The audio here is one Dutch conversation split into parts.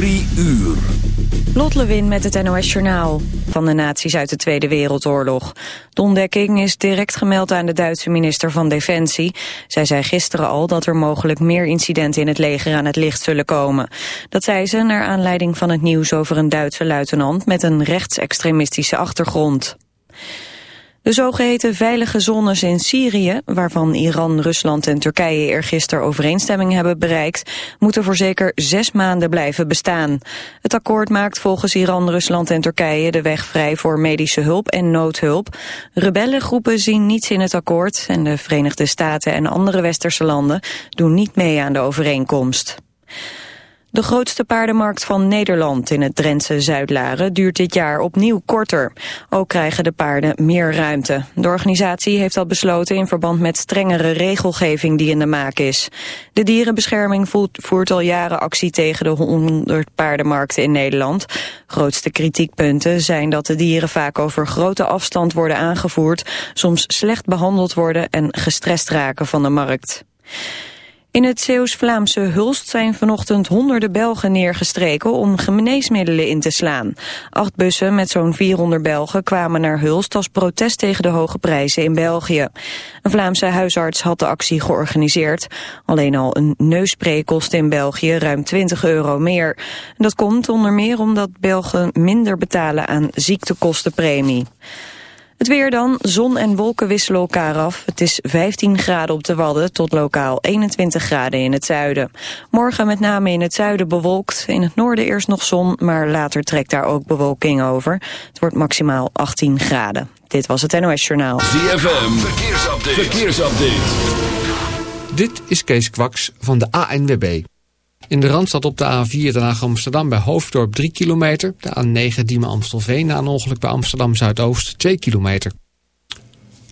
Drie uur. Lot Lewin met het NOS Journaal. Van de naties uit de Tweede Wereldoorlog. De ontdekking is direct gemeld aan de Duitse minister van Defensie. Zij zei gisteren al dat er mogelijk meer incidenten in het leger aan het licht zullen komen. Dat zei ze naar aanleiding van het nieuws over een Duitse luitenant met een rechtsextremistische achtergrond. De zogeheten veilige zones in Syrië, waarvan Iran, Rusland en Turkije eergisteren overeenstemming hebben bereikt, moeten voor zeker zes maanden blijven bestaan. Het akkoord maakt volgens Iran, Rusland en Turkije de weg vrij voor medische hulp en noodhulp. Rebellengroepen zien niets in het akkoord en de Verenigde Staten en andere westerse landen doen niet mee aan de overeenkomst. De grootste paardenmarkt van Nederland in het Drentse Zuidlaren duurt dit jaar opnieuw korter. Ook krijgen de paarden meer ruimte. De organisatie heeft dat besloten in verband met strengere regelgeving die in de maak is. De dierenbescherming voert al jaren actie tegen de 100 paardenmarkten in Nederland. Grootste kritiekpunten zijn dat de dieren vaak over grote afstand worden aangevoerd, soms slecht behandeld worden en gestrest raken van de markt. In het Zeeuws-Vlaamse Hulst zijn vanochtend honderden Belgen neergestreken om geneesmiddelen in te slaan. Acht bussen met zo'n 400 Belgen kwamen naar Hulst als protest tegen de hoge prijzen in België. Een Vlaamse huisarts had de actie georganiseerd. Alleen al een neusspray kost in België ruim 20 euro meer. Dat komt onder meer omdat Belgen minder betalen aan ziektekostenpremie. Het weer dan, zon en wolken wisselen elkaar af. Het is 15 graden op de Wadden tot lokaal 21 graden in het zuiden. Morgen met name in het zuiden bewolkt. In het noorden eerst nog zon, maar later trekt daar ook bewolking over. Het wordt maximaal 18 graden. Dit was het NOS Journaal. ZFM, verkeersupdate. verkeersupdate. Dit is Kees Kwaks van de ANWB. In de Randstad op de A4 Den Amsterdam bij Hoofddorp 3 kilometer. De A9 Diemen Amstelveen na een ongeluk bij Amsterdam Zuidoost 2 kilometer.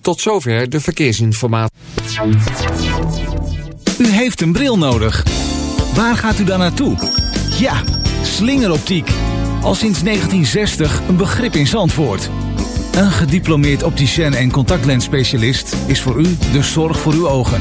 Tot zover de verkeersinformatie. U heeft een bril nodig. Waar gaat u dan naartoe? Ja, slingeroptiek. Al sinds 1960 een begrip in Zandvoort. Een gediplomeerd opticien en contactlensspecialist is voor u de zorg voor uw ogen.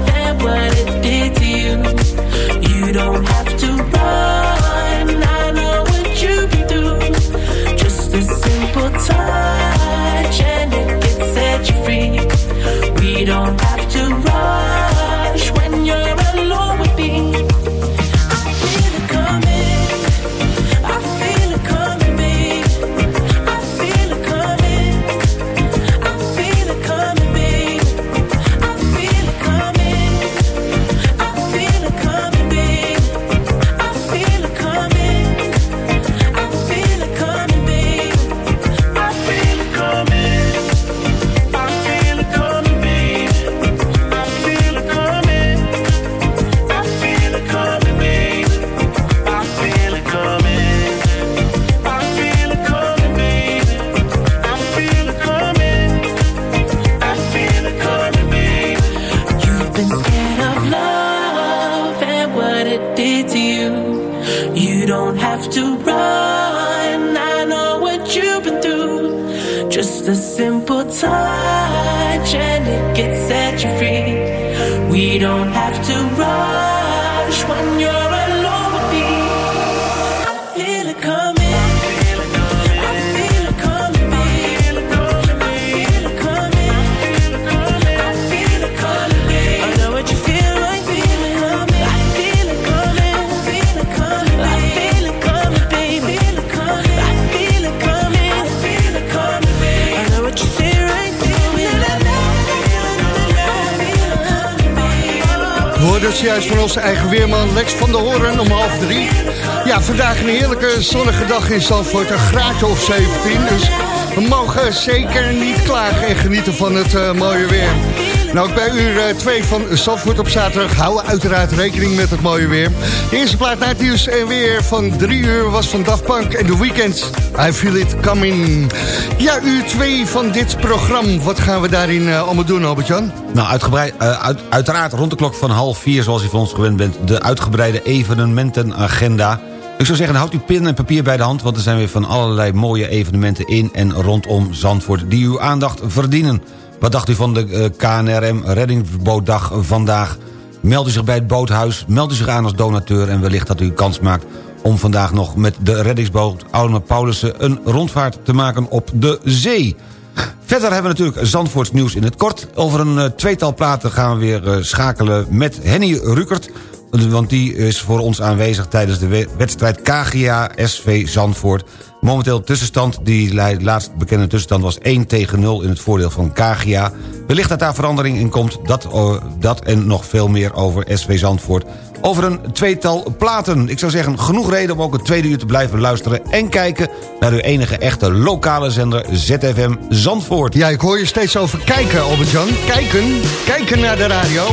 in Zandvoort, een graadje of 17. Dus we mogen zeker niet klagen en genieten van het eh, mooie weer. Nou, bij uur 2 van Zandvoort op zaterdag houden we uiteraard rekening met het mooie weer. De eerste plaat naar het nieuws en weer van 3 uur was van Daft Punk en The Weeknd. I feel it coming. Ja, uur 2 van dit programma. Wat gaan we daarin eh, allemaal doen, Albert-Jan? Nou, uitgebreid, eh, uit, uiteraard rond de klok van half vier, zoals u van ons gewend bent... de uitgebreide evenementenagenda. Ik zou zeggen, houd uw pen en papier bij de hand... want er zijn weer van allerlei mooie evenementen in en rondom Zandvoort... die uw aandacht verdienen. Wat dacht u van de eh, KNRM Reddingsbootdag vandaag? Meld u zich bij het boothuis, meld u zich aan als donateur... en wellicht dat u kans maakt om vandaag nog met de reddingsboot Aulema Paulussen... een rondvaart te maken op de zee. Verder hebben we natuurlijk Zandvoorts nieuws in het kort. Over een uh, tweetal platen gaan we weer uh, schakelen met Henny Rukert... want die is voor ons aanwezig tijdens de wedstrijd KGA SV Zandvoort. Momenteel tussenstand, die laatst bekende tussenstand was 1 tegen 0 in het voordeel van KGA. Wellicht dat daar verandering in komt, dat, uh, dat en nog veel meer over SV Zandvoort over een tweetal platen. Ik zou zeggen, genoeg reden om ook het tweede uur te blijven luisteren... en kijken naar uw enige echte lokale zender ZFM Zandvoort. Ja, ik hoor je steeds over kijken, Albert-Jan. Kijken, kijken naar de radio.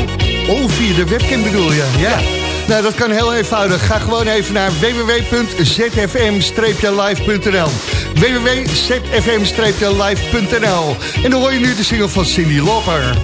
Oh, via de webcam bedoel je, ja. ja. Nou, dat kan heel eenvoudig. Ga gewoon even naar www.zfm-live.nl www.zfm-live.nl En dan hoor je nu de single van Cindy Lauper.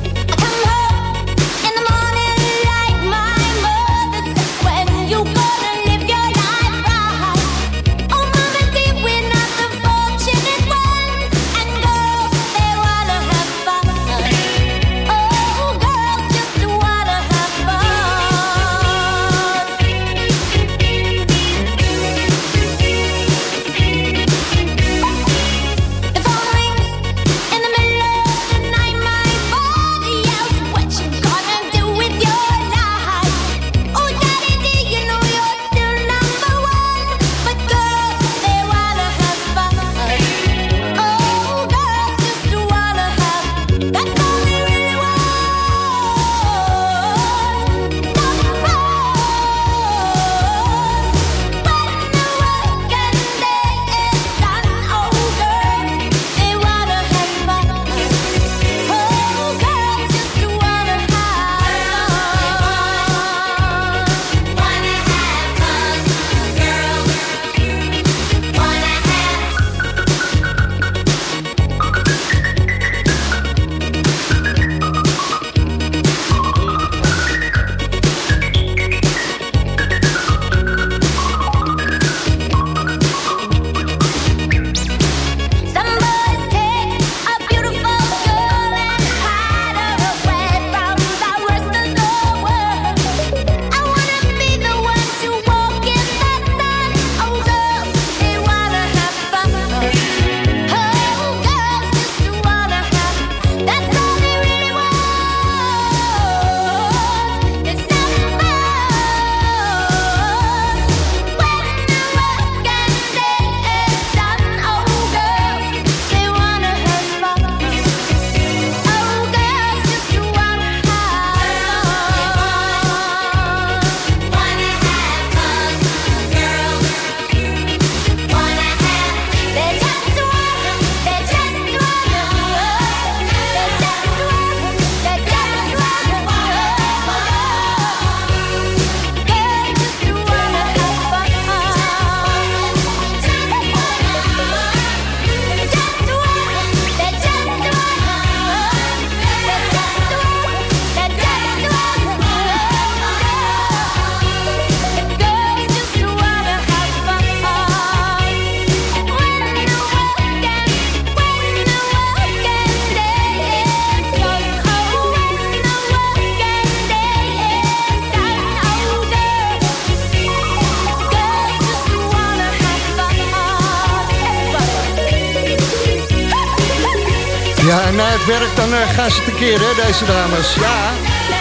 Dan uh, gaan ze tekeer, hè, deze dames. Ja,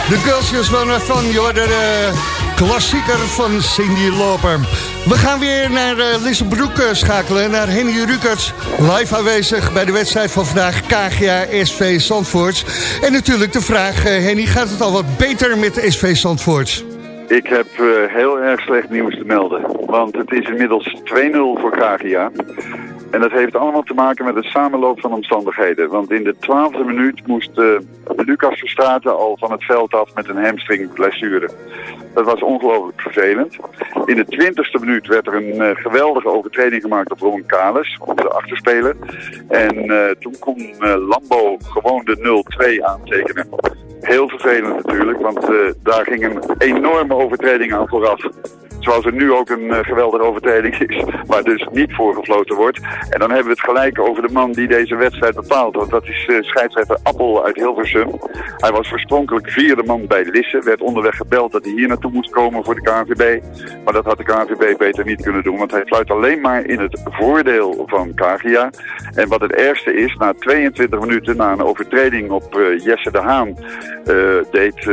de girlsjes van, van joh, de klassieker van Cindy Loper. We gaan weer naar uh, Lissebroek schakelen, naar Henny Rukerts. Live aanwezig bij de wedstrijd van vandaag, KGA SV Zandvoort. En natuurlijk de vraag, Henny, gaat het al wat beter met de SV Zandvoort? Ik heb heel erg slecht nieuws te melden. Want het is inmiddels 2-0 voor KGA. En dat heeft allemaal te maken met de samenloop van omstandigheden. Want in de twaalfde minuut moest uh, Lucas Verstraten al van het veld af met een hamstringblessure. Dat was ongelooflijk vervelend. In de twintigste minuut werd er een uh, geweldige overtreding gemaakt op Ron Kales, de achterspeler. En uh, toen kon Lambo gewoon de 0-2 aantekenen. Heel vervelend natuurlijk, want daar ging een enorme overtreding aan vooraf. Zoals er nu ook een uh, geweldige overtreding is, waar dus niet voor gefloten wordt. En dan hebben we het gelijk over de man die deze wedstrijd bepaalt. Want dat is uh, scheidsrechter Appel uit Hilversum. Hij was oorspronkelijk vierde man bij Lisse. Werd onderweg gebeld dat hij hier naartoe moest komen voor de KNVB. Maar dat had de KNVB beter niet kunnen doen. Want hij fluit alleen maar in het voordeel van Kagia. En wat het ergste is, na 22 minuten na een overtreding op uh, Jesse de Haan... deed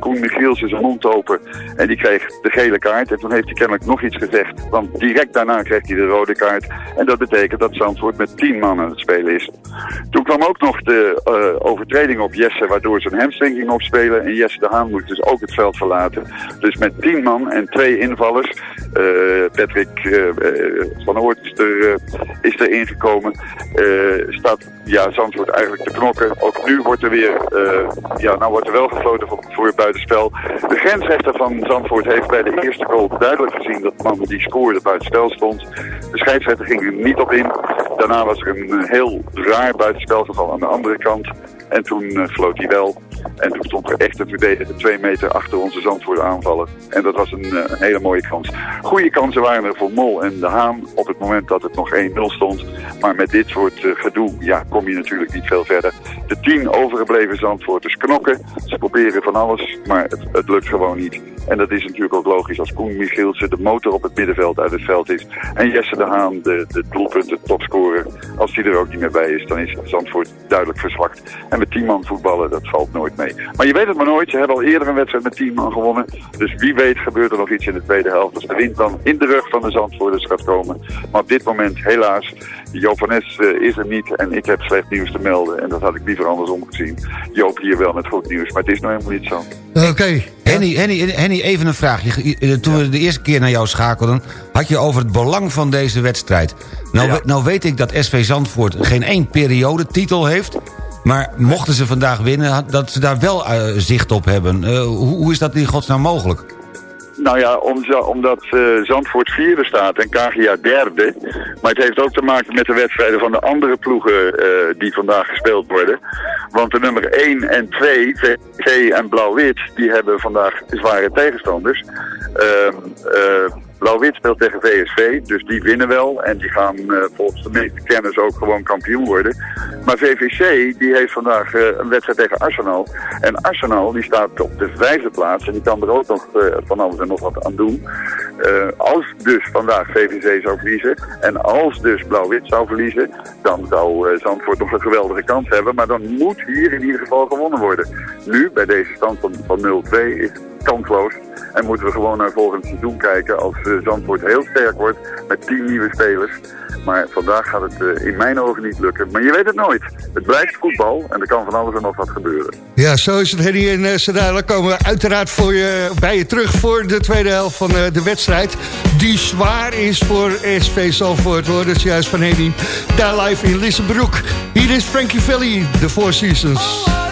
Koen Michielsen zijn mond open. En die kreeg de gele kaart. En toen heeft hij kennelijk nog iets gezegd. Want direct daarna kreeg hij de rode kaart. En dat betekent dat Zandvoort met tien man aan het spelen is. Toen kwam ook nog de uh, overtreding op Jesse, waardoor zijn hamstring ging opspelen. En Jesse de Haan moest dus ook het veld verlaten. Dus met tien man en twee invallers. Uh, Patrick uh, van Hoort is er, is er ingekomen. staat ja, Zandvoort eigenlijk te knokken. Ook nu wordt er weer, ja, nou wordt er wel gefloten voor, voor het buitenspel. De grensrechter van Zandvoort heeft bij de eerste goal duidelijk gezien dat man die scoorde buitenspel stond. De scheidsrechter ging er niet op in. Daarna was er een heel raar buitenspelgeval aan de andere kant. En toen uh, floot hij wel. En toen stond er echt een verdediger twee meter achter onze Zandvoort aanvallen. En dat was een, een, hele mooie kans. Goede kansen waren er voor Mol en De Haan op het moment dat het nog 1-0 stond. Maar met dit soort uh, gedoe ja, kom je natuurlijk niet veel verder. De tien overgebleven Zandvoorters knokken. Ze proberen van alles, maar het, het lukt gewoon niet. En dat is natuurlijk ook logisch als Koen Michielsen de motor op het middenveld uit het veld is. En Jesse de Haan de, de doelpunten topscorer. Als die er ook niet meer bij is, dan is Zandvoort duidelijk verzwakt. Met tien man voetballen, dat valt nooit mee. Maar je weet het maar nooit. Ze hebben al eerder een wedstrijd met tien man gewonnen. Dus wie weet gebeurt er nog iets in de tweede helft. Als de wind dan in de rug van de Zandvoorters gaat komen. Maar op dit moment helaas, Joop van uh, is er niet. En ik heb slecht nieuws te melden. En dat had ik liever andersom gezien. Joop hier wel met goed nieuws. Maar het is nou helemaal niet zo. Oké. Okay. Henny, Henny, Henny, even een vraag. Je, toen we de eerste keer naar jou schakelden... had je over het belang van deze wedstrijd. Nou, ja. nou weet ik dat SV Zandvoort geen één periodetitel heeft... Maar mochten ze vandaag winnen, dat ze daar wel uh, zicht op hebben. Uh, hoe, hoe, is dat in godsnaam mogelijk? Nou ja, omdat uh, Zandvoort vierde staat en Kagia derde. Maar het heeft ook te maken met de wedstrijden van de andere ploegen die vandaag gespeeld worden. Want de nummer 1 en 2, VV en Blauw-Wit, die hebben vandaag zware tegenstanders. Blauw-Wit speelt tegen VSV, dus die winnen wel. En die gaan uh, volgens de meeste kennis ook gewoon kampioen worden. Maar VVC die heeft vandaag uh, een wedstrijd tegen Arsenal. En Arsenal die staat op de vijfde plaats en die kan er ook nog uh, van alles en nog wat aan doen. als dus vandaag VVC zou verliezen en als dus Blauw-Wit zou verliezen... dan zou Zandvoort nog een geweldige kans hebben. Maar dan moet hier in ieder geval gewonnen worden. Nu, bij deze stand van, van 0-2, is kansloos. En moeten we gewoon naar volgend seizoen kijken als uh, Zandvoort heel sterk wordt met tien nieuwe spelers. Maar vandaag gaat het uh, in mijn ogen niet lukken. Maar je weet het nooit. Het blijft voetbal en er kan van alles en nog wat gebeuren. Ja, zo is het Henny en uh, Dan komen we uiteraard voor je, bij je terug voor de tweede helft van de wedstrijd. Die zwaar is voor SV Zandvoort. Hoor, dat is juist van Henny. Daar live in Lissabroek. Hier is Frankie Valley, The Four Seasons.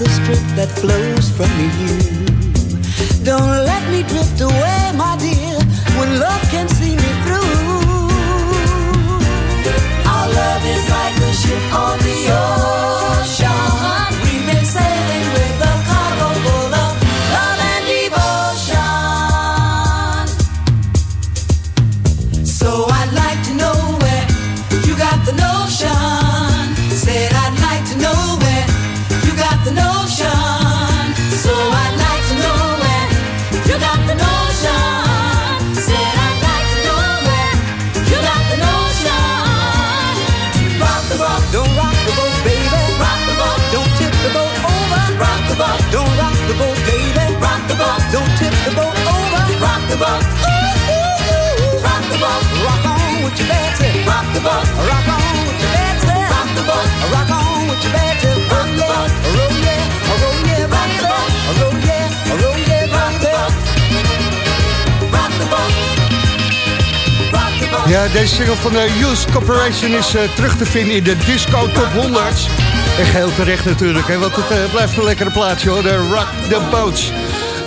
The strength that flows from you. Don't let me drift away, my dear, when love can see me through. Our love is like a ship on the ocean. Ja, deze single van de Youth Corporation is eh, terug te vinden in de Disco Top 100. En geheel terecht natuurlijk, hè, want het eh, blijft een lekkere plaatje hoor, de Rock the Boats.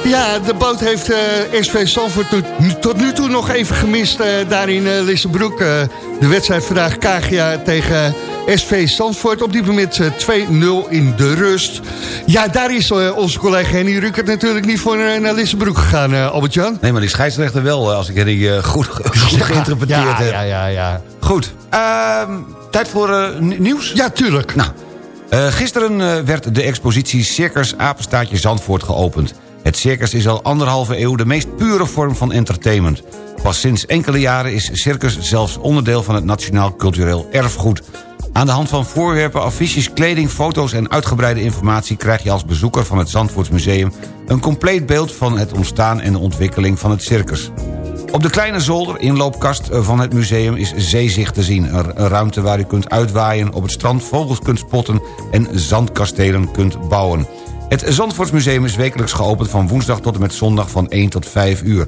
Ja, de boot heeft eh, SV Zandvoort tot, tot nu toe nog even gemist eh, daar in eh, Lissabroek. De wedstrijd vandaag KGA tegen SV Zandvoort. Op dit moment eh, 2-0 in de rust. Ja, daar is onze collega Henny Rukert natuurlijk niet voor naar Lissabroek gegaan, Albert-Jan. Nee, maar die scheidsrechter wel, als ik die goed, goed geïnterpreteerd ja, heb. ja, ja, ja. Goed, ehm, tijd voor nieuws? Ja, tuurlijk. Nou, gisteren werd de expositie Circus Apenstaatje Zandvoort geopend. Het circus is al anderhalve eeuw de meest pure vorm van entertainment. Pas sinds enkele jaren is circus zelfs onderdeel van het Nationaal Cultureel Erfgoed. Aan de hand van voorwerpen, affiches, kleding, foto's en uitgebreide informatie... krijg je als bezoeker van het Zandvoortsmuseum... een compleet beeld van het ontstaan en de ontwikkeling van het circus. Op de kleine zolder, inloopkast van het museum, is zeezicht te zien. Een ruimte waar u kunt uitwaaien, op het strand vogels kunt spotten... en zandkastelen kunt bouwen. Het Zandvoortsmuseum is wekelijks geopend van woensdag tot en met zondag van 1 tot 5 uur.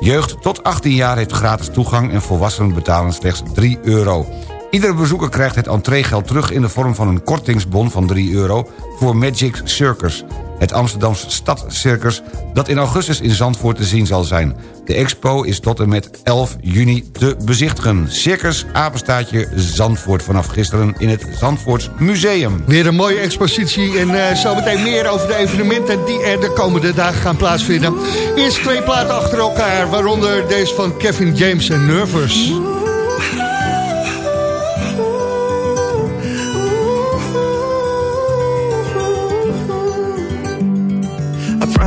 Jeugd tot 18 jaar heeft gratis toegang en volwassenen betalen slechts 3 euro. Iedere bezoeker krijgt het entreegeld terug in de vorm van een kortingsbon van 3 euro voor Magic Circus. Het Amsterdamse Stadcircus dat in augustus in Zandvoort te zien zal zijn. De expo is tot en met 11 juni te bezichtigen. Circus Apenstaatje Zandvoort vanaf gisteren in het Zandvoorts Museum. Weer een mooie expositie en eh zometeen meer over de evenementen die er de komende dagen gaan plaatsvinden. Eerst twee platen achter elkaar, waaronder deze van Kevin James en Nervous.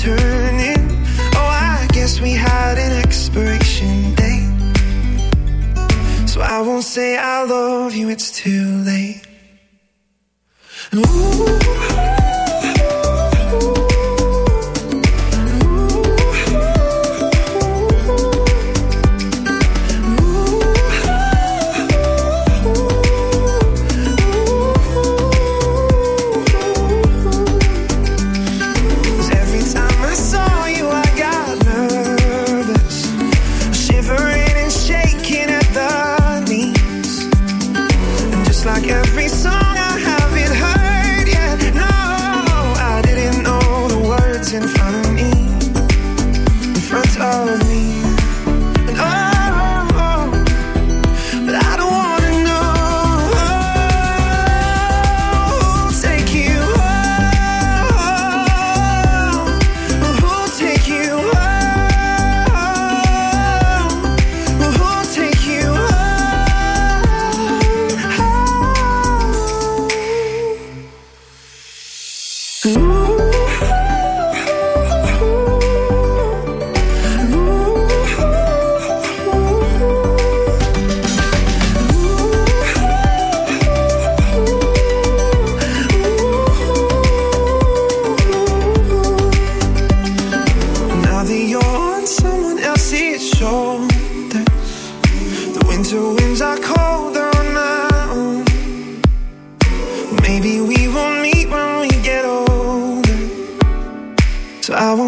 turning. Oh, I guess we had an expiration date. So I won't say I love you, it's too late. Ooh.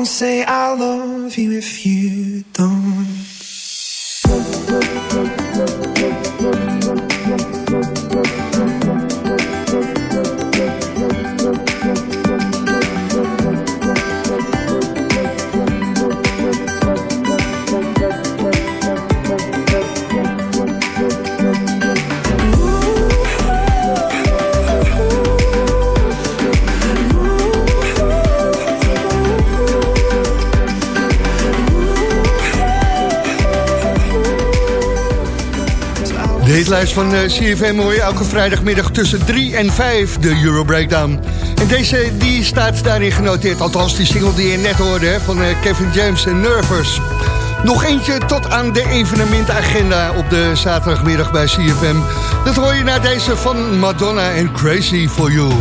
Don't say I love you if you hitlijst van eh, CFM hoor je elke vrijdagmiddag tussen 3 en 5 de Euro Breakdown. En deze die staat daarin genoteerd, althans die single die je net hoorde van uh, Kevin James en Nervous. Nog eentje tot aan de evenementagenda op de zaterdagmiddag bij CFM. Dat hoor je naar deze van Madonna en Crazy For You.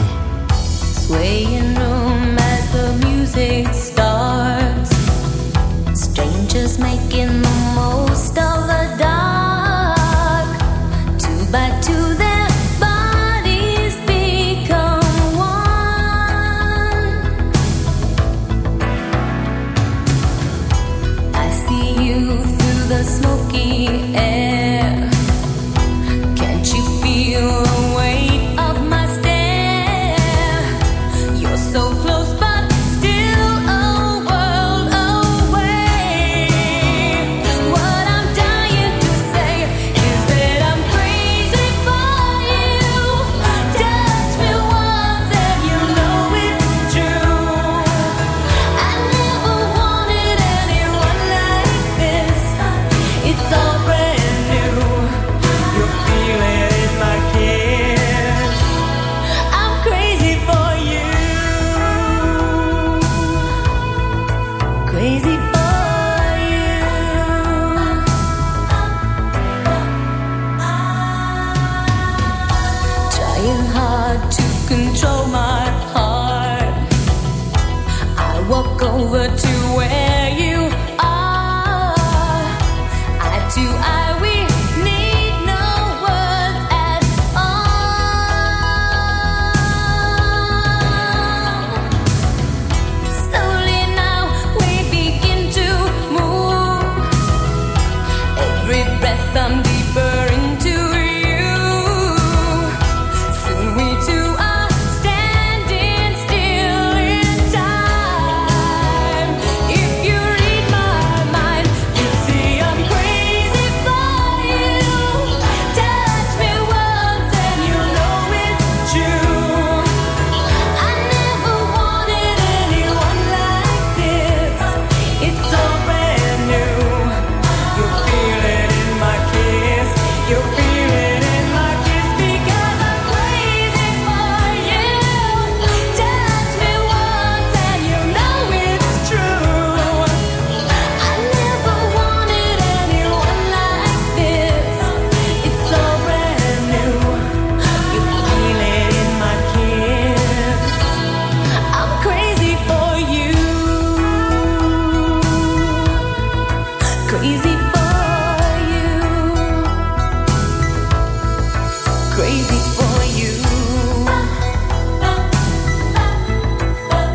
Crazy for you.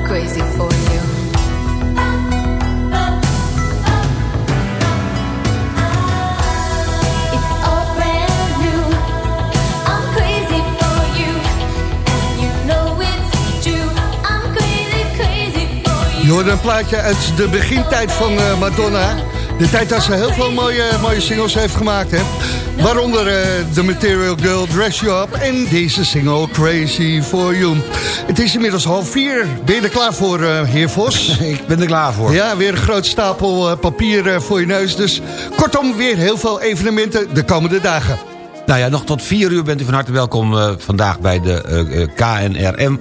Crazy for you. If I'm with you I'm crazy for you. You know it's true. I'm crazy crazy for you. Je hoorde een plaatje uit de begintijd van eh, Madonna, de tijd dat ze heel veel mooie mooie singles heeft gemaakt, hè? Waaronder uh, The Material Girl, Dress You Up en deze single Crazy For You. Het is inmiddels half vier. Ben je er klaar voor, uh, heer Vos? Ik ben er klaar voor. Ja, weer een groot stapel papier voor je neus. Dus kortom, weer heel veel evenementen de komende dagen. Nou ja, nog tot vier uur bent u van harte welkom vandaag bij de KNRM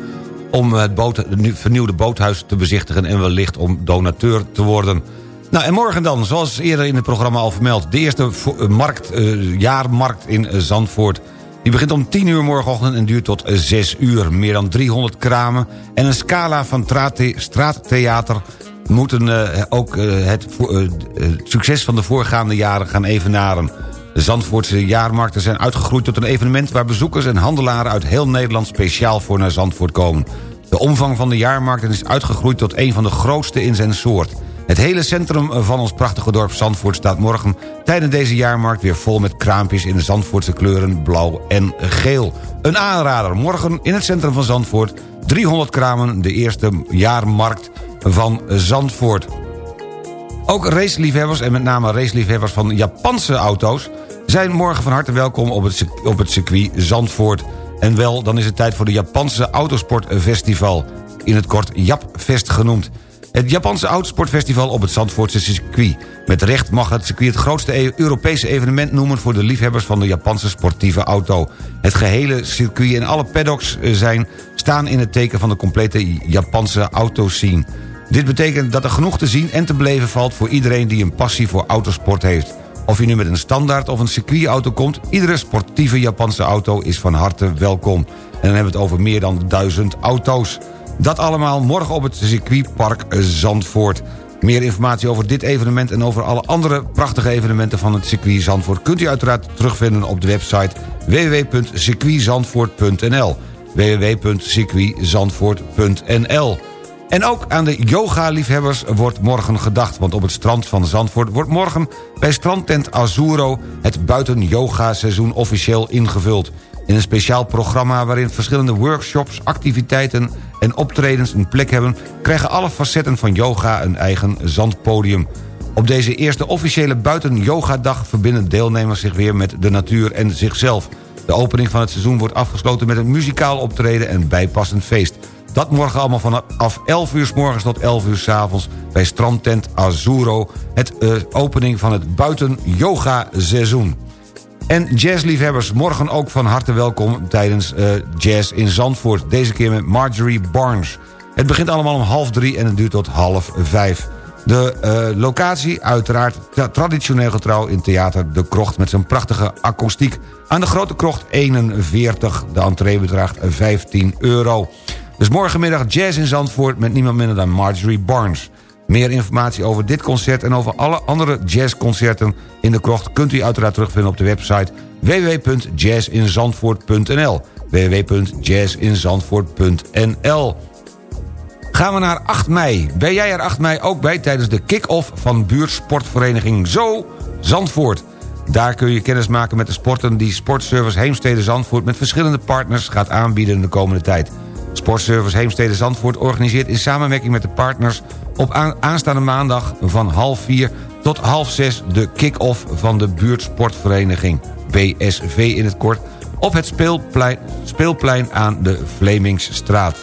om het boot, vernieuwde boothuis te bezichtigen... en wellicht om donateur te worden. Nou, en morgen dan, zoals eerder in het programma al vermeld... de eerste eh, markt, uh, jaarmarkt in eh, Zandvoort. Die begint om 10 uur morgenochtend en duurt tot 6 uur. Meer dan 300 kramen en een scala van straattheater... moeten ook het succes van de voorgaande jaren gaan evenaren. De Zandvoortse jaarmarkten zijn uitgegroeid tot een evenement... waar bezoekers en handelaren uit heel Nederland speciaal voor naar Zandvoort komen. De omvang van de jaarmarkten is uitgegroeid tot een van de grootste in zijn soort. Het hele centrum van ons prachtige dorp Zandvoort staat morgen... tijdens deze jaarmarkt weer vol met kraampjes in de Zandvoortse kleuren blauw en geel. Een aanrader, morgen in het centrum van Zandvoort... 300 kramen, de eerste jaarmarkt van Zandvoort. Ook raceliefhebbers en met name raceliefhebbers van Japanse auto's zijn morgen van harte welkom op het, op het circuit Zandvoort. En wel, dan is het tijd voor de Japanse Autosportfestival. In het kort Japfest genoemd. Het Japanse Autosportfestival op het Zandvoortse circuit. Met recht mag het circuit het grootste e- Europese evenement noemen... voor de liefhebbers van de Japanse sportieve auto. Het gehele circuit en alle paddocks eh, zijn, staan in het teken van de complete Japanse autoscene. Dit betekent dat er genoeg te zien en te beleven valt... voor iedereen die een passie voor autosport heeft. Of je nu met een standaard of een circuitauto komt... iedere sportieve Japanse auto is van harte welkom. En dan hebben we het over meer dan duizend auto's. Dat allemaal morgen op het circuitpark Zandvoort. Meer informatie over dit evenement en over alle andere prachtige evenementen van het circuit Zandvoort... kunt u uiteraard terugvinden op de website www.circuitzandvoort.nl www.circuitzandvoort.nl en ook aan de yoga-liefhebbers wordt morgen gedacht... want op het strand van Zandvoort wordt morgen bij strandtent Azuro... het buiten-yoga-seizoen officieel ingevuld. In een speciaal programma waarin verschillende workshops, activiteiten... en optredens een plek hebben... krijgen alle facetten van yoga een eigen zandpodium. Op deze eerste officiële buiten-yoga-dag... verbinden deelnemers zich weer met de natuur en zichzelf. De opening van het seizoen wordt afgesloten met een muzikaal optreden... en bijpassend feest... Dat morgen allemaal vanaf 11 uur s morgens tot 11 uur s avonds... bij strandtent Azuro. Het uh, opening van het buiten yoga seizoen. En jazzliefhebbers, morgen ook van harte welkom... tijdens uh, Jazz in Zandvoort. Deze keer met Marjorie Barnes. Het begint allemaal om half drie en het duurt tot half vijf. De uh, locatie uiteraard traditioneel getrouw in Theater De Krocht... met zijn prachtige akoestiek. Aan de Grote Krocht 41. De entree bedraagt 15 euro. Dus morgenmiddag jazz in Zandvoort met niemand minder dan Marjorie Barnes. Meer informatie over dit concert en over alle andere jazzconcerten in de krocht... kunt u uiteraard terugvinden op de website www.jazzinzandvoort.nl www.jazzinzandvoort.nl Gaan we naar 8 mei. Ben jij er 8 mei ook bij tijdens de kick-off van buurtsportvereniging Zo Zandvoort... Daar kun je kennis maken met de sporten die Sportservice Heemstede Zandvoort... met verschillende partners gaat aanbieden de komende tijd. Sportservice Heemstede Zandvoort organiseert in samenwerking met de partners... op aanstaande maandag van half vier tot half zes... de kick-off van de buurtsportvereniging, BSV in het kort... op het speelplein, speelplein aan de Vlemingstraat.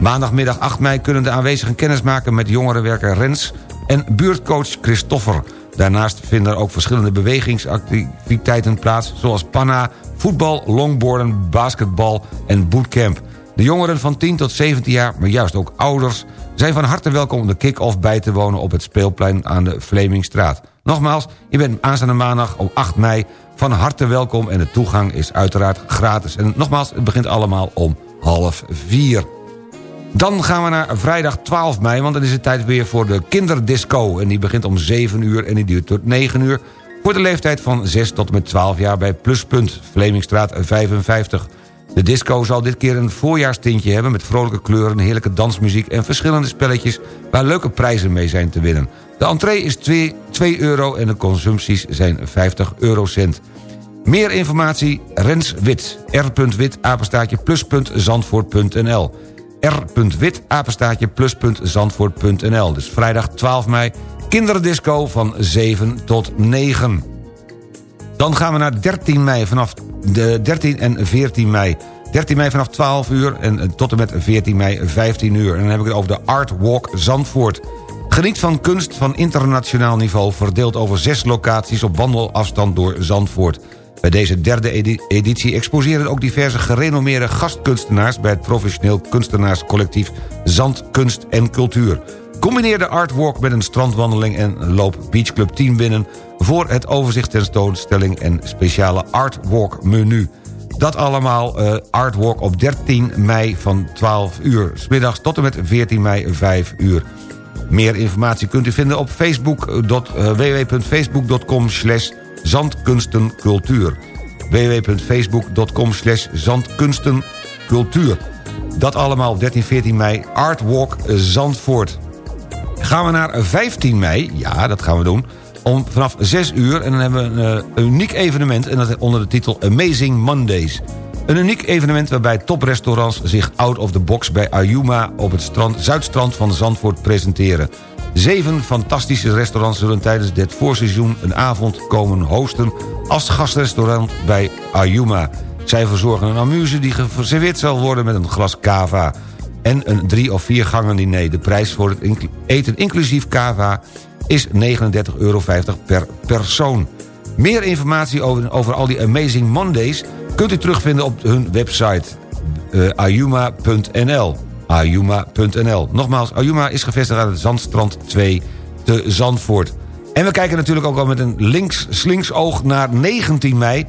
Maandagmiddag 8 mei kunnen de aanwezigen kennis maken... met jongerenwerker Rens en buurtcoach Christoffer. Daarnaast vinden er ook verschillende bewegingsactiviteiten plaats... zoals panna, voetbal, longboarden, basketbal en bootcamp... De jongeren van 10 tot 17 jaar, maar juist ook ouders... zijn van harte welkom om de kick-off bij te wonen... op het speelplein aan de Vlemingstraat. Nogmaals, je bent aanstaande maandag op 8 mei van harte welkom... en de toegang is uiteraard gratis. En nogmaals, het begint allemaal om half vier. Dan gaan we naar vrijdag 12 mei, want dan is het tijd weer voor de kinderdisco. En die begint om 7 uur en die duurt tot 9 uur... voor de leeftijd van 6 tot en met 12 jaar bij Pluspunt, Vlemingstraat 55... De disco zal dit keer een voorjaarstintje hebben... met vrolijke kleuren, heerlijke dansmuziek en verschillende spelletjes... waar leuke prijzen mee zijn te winnen. De entree is 2, 2 euro en de consumpties zijn 50 eurocent. Meer informatie Rens Wit, r.wit, apenstaatje plus.zandvoort.nl r.wit, apenstaatje, plus.zandvoort.nl. Dus vrijdag 12 mei, kinderdisco van 7 tot 9. Dan gaan we naar 13 mei, vanaf de 13 en 14 mei. 13 mei vanaf 12 uur en tot en met 14 mei 15 uur. En dan heb ik het over de Art Walk Zandvoort. Geniet van kunst van internationaal niveau... verdeeld over zes locaties op wandelafstand door Zandvoort. Bij deze derde editie exposeren ook diverse gerenommeerde gastkunstenaars... bij het professioneel kunstenaarscollectief Zand, Kunst en Cultuur. Combineer de artwork met een strandwandeling en loop Beach Club 10 binnen... voor het overzicht tentoonstelling en speciale artwork menu. Dat allemaal uh, artwork op 13 mei van 12 uur. Smiddags tot en met 14 mei 5 uur. Meer informatie kunt u vinden op facebook, uh, www.facebook.com slash zandkunstencultuur. www.facebook.com slash zandkunstencultuur. Dat allemaal op 13, 14 mei, Artwalk Zandvoort. Gaan we naar 15 mei, ja, dat gaan we doen... Om, vanaf 6 uur en dan hebben we een, uh, uniek evenement... en dat onder de titel Amazing Mondays. Een uniek evenement waarbij toprestaurants zich out of the box... bij Ayuma op het strand, zuidstrand van Zandvoort presenteren. Zeven fantastische restaurants zullen tijdens dit voorseizoen... een avond komen hosten als gastrestaurant bij Ayuma. Zij verzorgen een amuse die geserveerd zal worden met een glas cava... en een drie- of vier gangen diner. De prijs voor het eten inclusief cava is 39,50 euro per persoon. Meer informatie over, over al die Amazing Mondays... kunt u terugvinden op hun website uh, ayuma.nl ayuma.nl. Nogmaals, Ayuma is gevestigd aan het Zandstrand 2 te Zandvoort. En we kijken natuurlijk ook al met een links slinksoog naar 19 mei...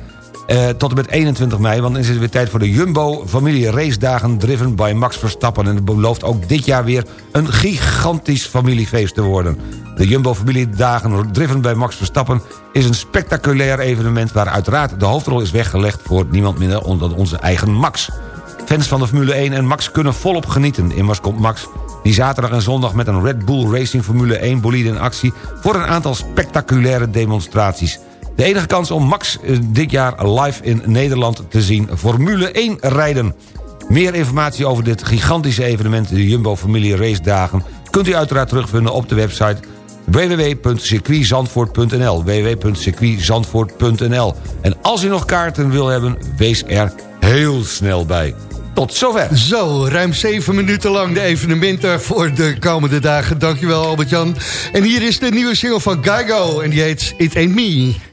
Uh, tot en met 21 mei, want dan is het weer tijd voor de Jumbo Familie Race Dagen driven by Max Verstappen. En het belooft ook dit jaar weer een gigantisch familiefeest te worden. De Jumbo Familie Dagen driven by Max Verstappen is een spectaculair evenement... waar uiteraard de hoofdrol is weggelegd voor niemand minder dan onze eigen Max. Fans van de Formule 1 en Max kunnen volop genieten. Immers komt Max die zaterdag en zondag met een Red Bull Racing Formule 1 bolide in actie... voor een aantal spectaculaire demonstraties. De enige kans om Max eh, dit jaar live in Nederland te zien Formule 1 rijden. Meer informatie over dit gigantische evenement, de Jumbo Familie Race Dagen... kunt u uiteraard terugvinden op de website www.circuitzandvoort.nl www.circuitzandvoort.nl En als u nog kaarten wil hebben, wees er heel snel bij. Tot zover. Zo, ruim zeven minuten lang de evenementen voor de komende dagen. Dankjewel Albert-Jan. En hier is de nieuwe single van Geigo en die heet It Ain't Me.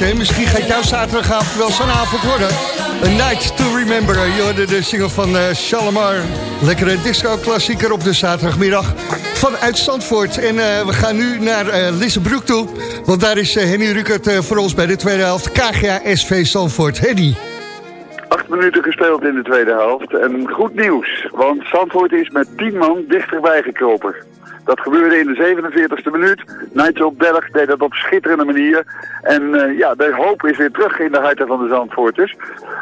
Misschien gaat jouw zaterdagavond wel zo'n avond worden. A Night to Remember. Je hoorde de single van uh, Shalimar. Lekkere disco-klassieker op de zaterdagmiddag vanuit Zandvoort. En uh, we gaan nu naar uh, Lissebroek toe. Want daar is Henny Rukert voor ons bij de tweede helft. KGA SV Zandvoort. Henny. Acht minuten gespeeld in de tweede helft. En goed nieuws, want Zandvoort is met tien man dichterbij gekropen. Dat gebeurde in de 47e minuut. Nigel Berg deed dat op schitterende manier. En uh, ja, de hoop is weer terug in de harten van de Zandvoorters.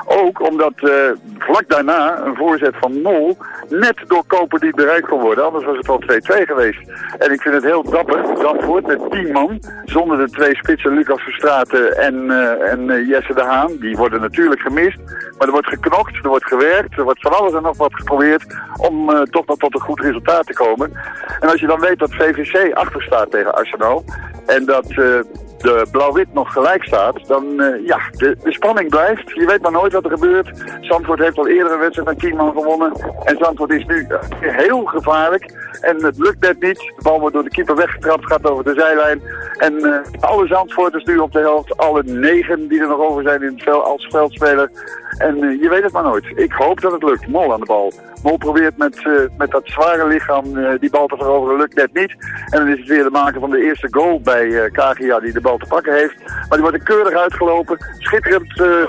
Ook omdat uh, vlak daarna een voorzet van Mol net door Koper niet bereikt kon worden. Anders was het al 2-2 geweest. En ik vind het heel dapper. Zandvoort met 10 man. Zonder de twee spitsen Lucas Verstraten en, uh, en Jesse de Haan. Die worden natuurlijk gemist. Maar er wordt geknokt, er wordt gewerkt. Er wordt van alles en nog wat geprobeerd om toch nog tot een goed resultaat te komen. En als je dan weet dat VVC achter staat tegen Arsenal. En dat uh, de blauw-wit nog gelijk staat, dan uh, ja, de, de, spanning blijft. Je weet maar nooit wat er gebeurt. Zandvoort heeft al eerder een wedstrijd van gewonnen. En Zandvoort is nu uh, heel gevaarlijk. En het lukt net niet. De bal wordt door de keeper weggetrapt, gaat over de zijlijn. En uh, alle Zandvoorters nu op de helft, alle negen die er nog over zijn in het veld, als veldspeler. En je weet het maar nooit. Ik hoop dat het lukt. Mol aan de bal. Mol probeert met, met dat zware lichaam die bal te veroveren. Net niet. En dan is het weer de maker van de eerste goal bij KGA die de bal te pakken heeft. Maar die wordt er keurig uitgelopen. Schitterend uh,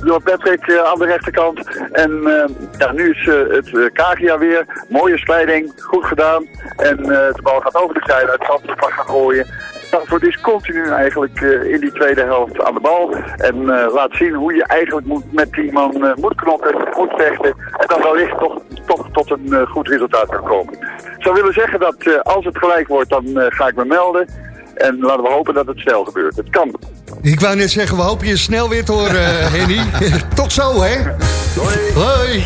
door Patrick uh, aan de rechterkant. En uh, ja, nu is het Kagia weer. Mooie slijding, goed gedaan. En de bal gaat over de zijde uit Zandvoort gaan gooien. Zandvoort is continu eigenlijk in die tweede helft aan de bal. En laat zien hoe je eigenlijk moet, met die man moet knokken, moet vechten. En dan wellicht toch, toch tot een goed resultaat kan komen. Ik zou willen zeggen dat als het gelijk wordt, dan ga ik me melden. En laten we hopen dat het snel gebeurt. Het kan. Ik wou net zeggen, we hopen je snel weer te horen, Henny. Tot zo, hè? Hoi. Hoi.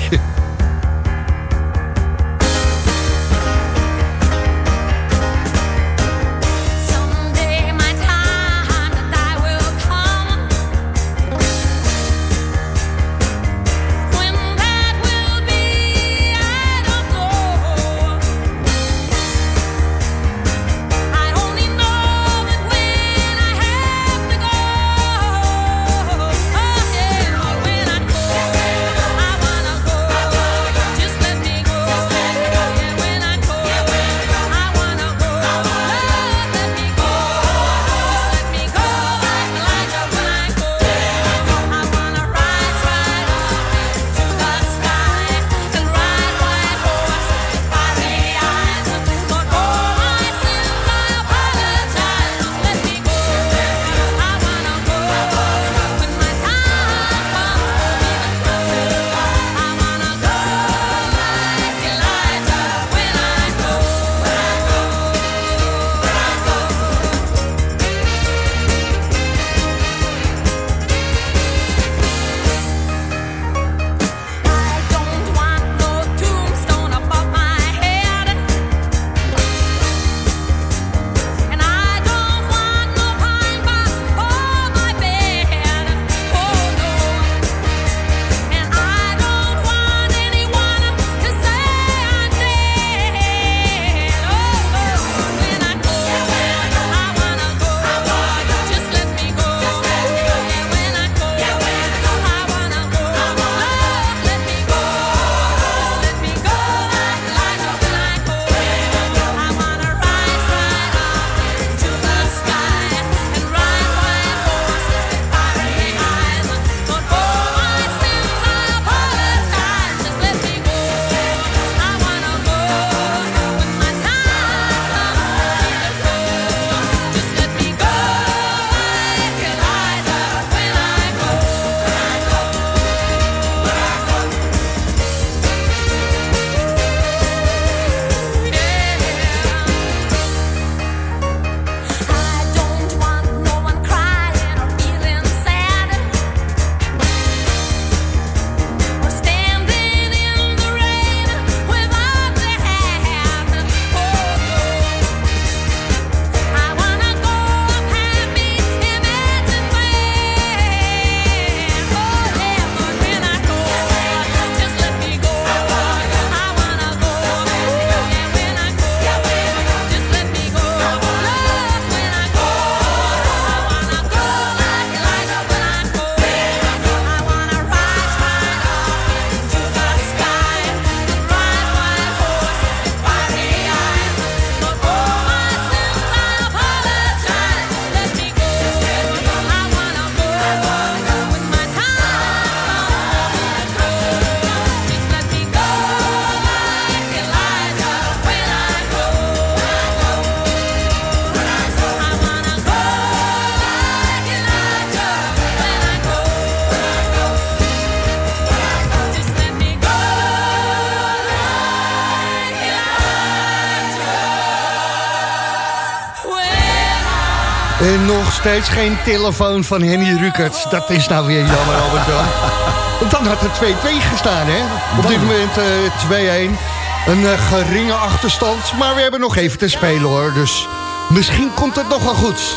Steeds geen telefoon van Henny Rukert. Dat is nou weer jammer, Albert Jan. Want dan had er 2-2 gestaan, hè? Op dit moment uh, 2-1. Een uh, geringe achterstand, maar we hebben nog even te spelen, hoor. Dus misschien komt het nog wel goed.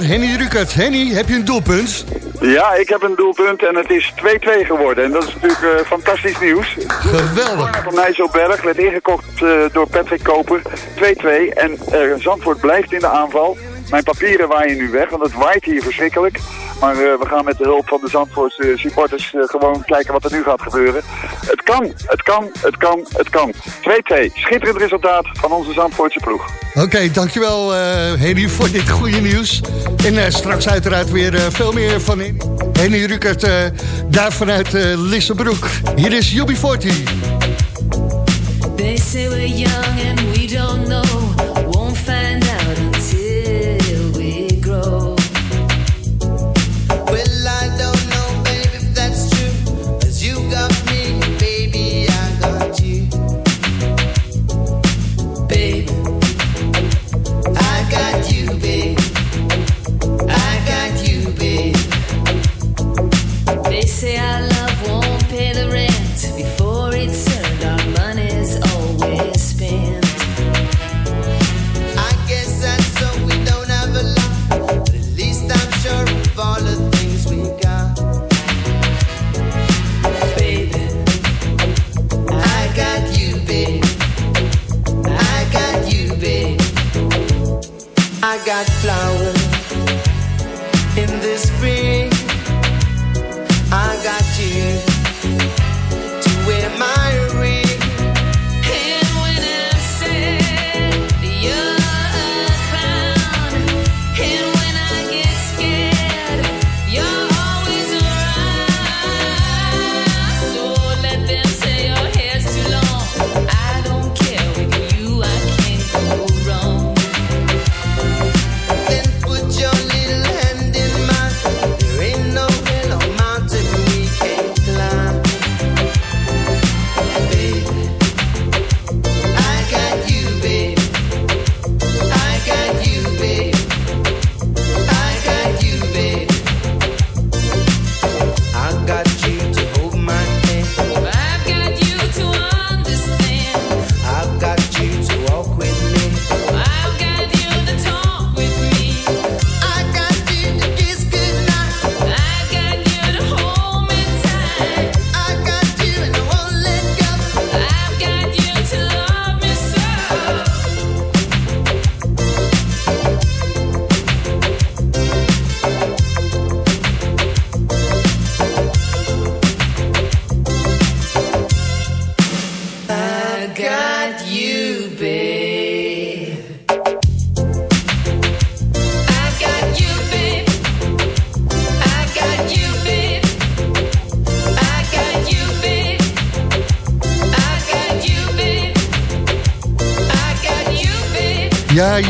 Henny Rukert. Henny, heb je een doelpunt? Ja, ik heb een doelpunt en het is 2-2 geworden. En dat is natuurlijk uh, fantastisch nieuws. Geweldig. Van Nijsselberg werd ingekocht uh, door Patrick Koper. 2-2 en uh, Zandvoort blijft in de aanval. Mijn papieren waaien nu weg, want het waait hier verschrikkelijk. Maar uh, we gaan met de hulp van de Zandvoortse supporters uh, gewoon kijken wat er nu gaat gebeuren. Het kan, het kan, het kan, het kan. 2-2. Schitterend resultaat van onze Zandvoortse ploeg. Oké, okay, dankjewel uh, Henny voor dit goede nieuws. En straks uiteraard weer veel meer van Henny Rukert daar vanuit Lissabroek. Hier is Jubi 40. They say we're young and we don't know.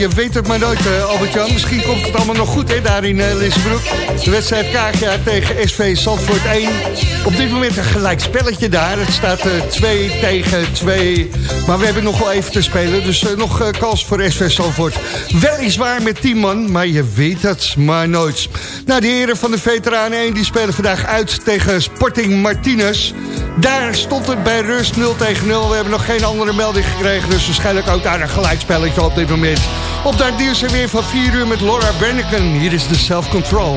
Je weet het maar nooit, uh, Albert-Jan. Misschien komt het allemaal nog goed hè, daar in uh, De wedstrijd KGA tegen SV Zandvoort 1. Op dit moment een gelijk spelletje daar. Het staat uh, 2 tegen 2. Maar we hebben nog wel even te spelen. Dus nog kans voor SV Zandvoort. Weliswaar met 10 man, maar je weet het maar nooit. Nou, de heren van de Veteranen 1 die spelen vandaag uit tegen Sporting Martinez. Daar stond het bij rust 0 tegen 0. We hebben nog geen andere melding gekregen. Dus waarschijnlijk ook daar een gelijkspelletje op dit moment. Op daar nieuws weer van 4 uur met Laura Berneken. Hier is de Self Control.